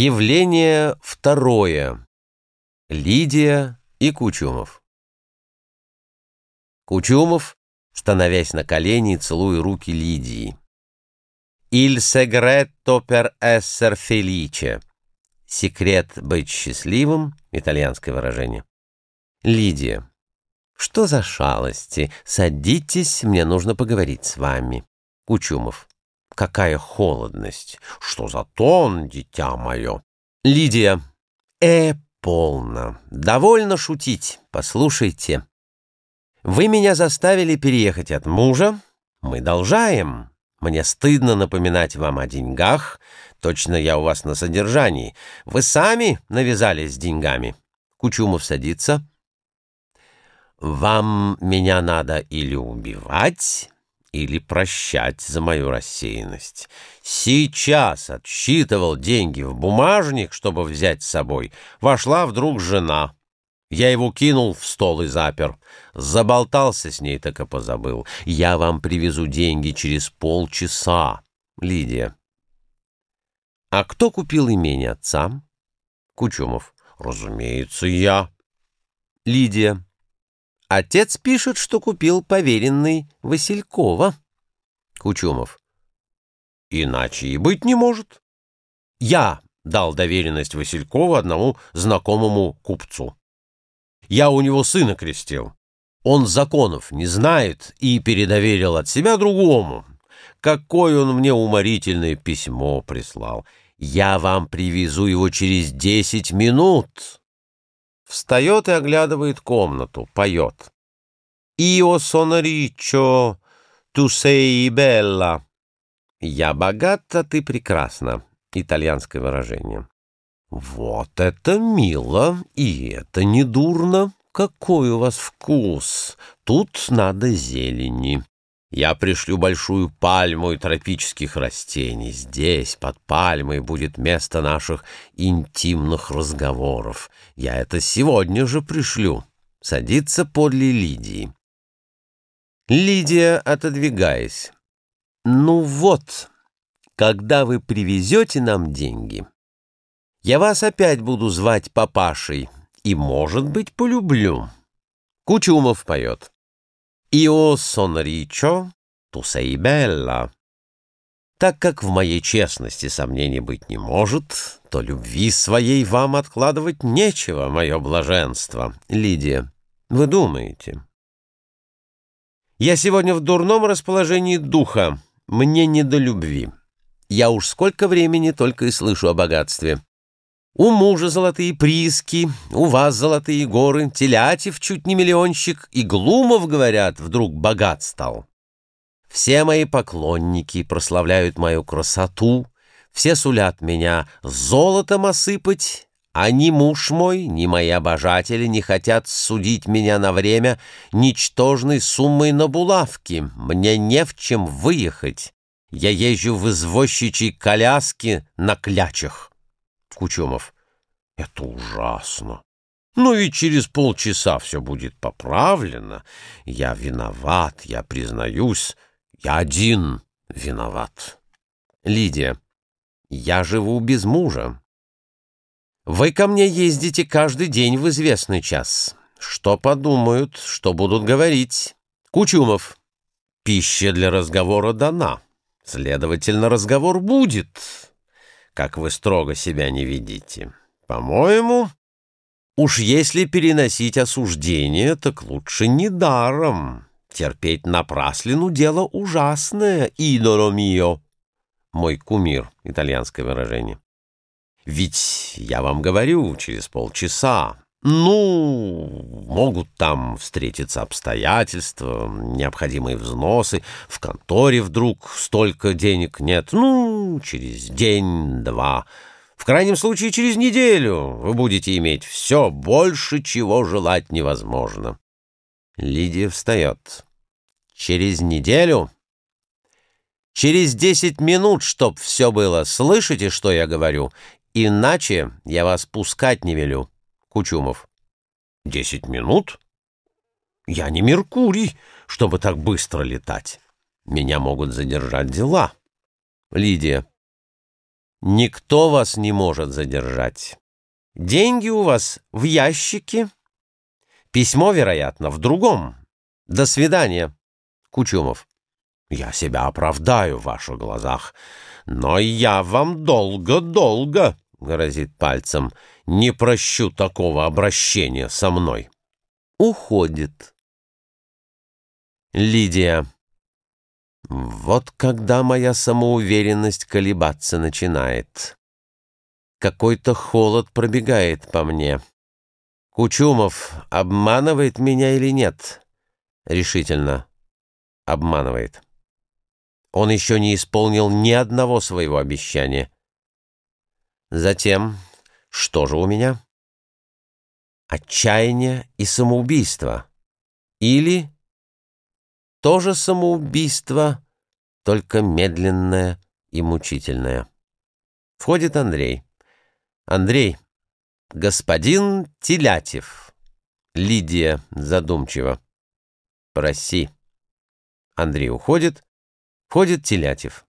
Явление второе. Лидия и Кучумов. Кучумов, становясь на колени целуя руки Лидии. «Il segreto per esser felice» — «Секрет быть счастливым» — итальянское выражение. Лидия. «Что за шалости? Садитесь, мне нужно поговорить с вами». Кучумов. Какая холодность! Что за тон, дитя мое? Лидия. Э, полно. Довольно шутить. Послушайте. Вы меня заставили переехать от мужа. Мы должаем. Мне стыдно напоминать вам о деньгах. Точно я у вас на содержании. Вы сами навязались с деньгами. Кучумов садится. Вам меня надо или убивать, или прощать за мою рассеянность. Сейчас отсчитывал деньги в бумажник, чтобы взять с собой. Вошла вдруг жена. Я его кинул в стол и запер. Заболтался с ней, так и позабыл. Я вам привезу деньги через полчаса. Лидия. А кто купил имение отца? Кучумов. Разумеется, я. Лидия. Отец пишет, что купил поверенный Василькова. Кучумов. Иначе и быть не может. Я дал доверенность Василькова одному знакомому купцу. Я у него сына крестил. Он законов не знает и передоверил от себя другому. Какое он мне уморительное письмо прислал. Я вам привезу его через десять минут. Встает и оглядывает комнату, поет. «Io sono riccio, tu sei bella». «Я богата, ты прекрасна» — итальянское выражение. «Вот это мило, и это недурно. Какой у вас вкус! Тут надо зелени. Я пришлю большую пальму и тропических растений. Здесь, под пальмой, будет место наших интимных разговоров. Я это сегодня же пришлю. Садится подле Лидии. Лидия, отодвигаясь. Ну вот, когда вы привезете нам деньги, я вас опять буду звать папашей и, может быть, полюблю. Кучумов поет. «Io son riccio, tu sei bella». Так как в моей честности сомнений быть не может, то любви своей вам откладывать нечего, мое блаженство. Лидия, вы думаете? Я сегодня в дурном расположении духа, мне не до любви. Я уж сколько времени только и слышу о богатстве. У мужа золотые прииски, у вас золотые горы, Телятев чуть не миллионщик, и Глумов, говорят, вдруг богат стал. Все мои поклонники прославляют мою красоту, все сулят меня золотом осыпать, а ни муж мой, ни мои обожатели не хотят судить меня на время ничтожной суммой на булавки. Мне не в чем выехать. Я езжу в извозчичьей коляске на клячах. Кучумов. Это ужасно. Ну и через полчаса все будет поправлено. Я виноват, я признаюсь. Я один виноват. Лидия. Я живу без мужа. Вы ко мне ездите каждый день в известный час. Что подумают, что будут говорить? Кучумов. Пища для разговора дана. Следовательно, разговор будет как вы строго себя не ведите. По-моему, уж если переносить осуждение, так лучше не даром. Терпеть напраслину — дело ужасное, идоло мио. Мой кумир, итальянское выражение. Ведь я вам говорю, через полчаса ну, могут там встретиться обстоятельства, необходимые взносы, в конторе вдруг столько денег нет, ну, через день-два, в крайнем случае через неделю вы будете иметь все больше, чего желать невозможно. Лидия встает. Через неделю? Через десять минут, чтоб все было. Слышите, что я говорю? Иначе я вас пускать не велю. Кучумов. «Десять минут? Я не Меркурий, чтобы так быстро летать. Меня могут задержать дела». Лидия. Никто вас не может задержать. Деньги у вас в ящике. Письмо, вероятно, в другом. До свидания. Кучумов. Я себя оправдаю в ваших глазах, но я вам долго-долго, грозит пальцем, не прощу такого обращения со мной. Уходит. Лидия. Вот когда моя самоуверенность колебаться начинает. Какой-то холод пробегает по мне. Кучумов обманывает меня или нет? Решительно. Обманывает. Он еще не исполнил ни одного своего обещания. Затем, что же у меня? Отчаяние и самоубийство. Или тоже самоубийство, только медленное и мучительное. Входит Андрей. Андрей, господин Телятев. Лидия задумчиво. Проси. Андрей уходит. Входит Телятев.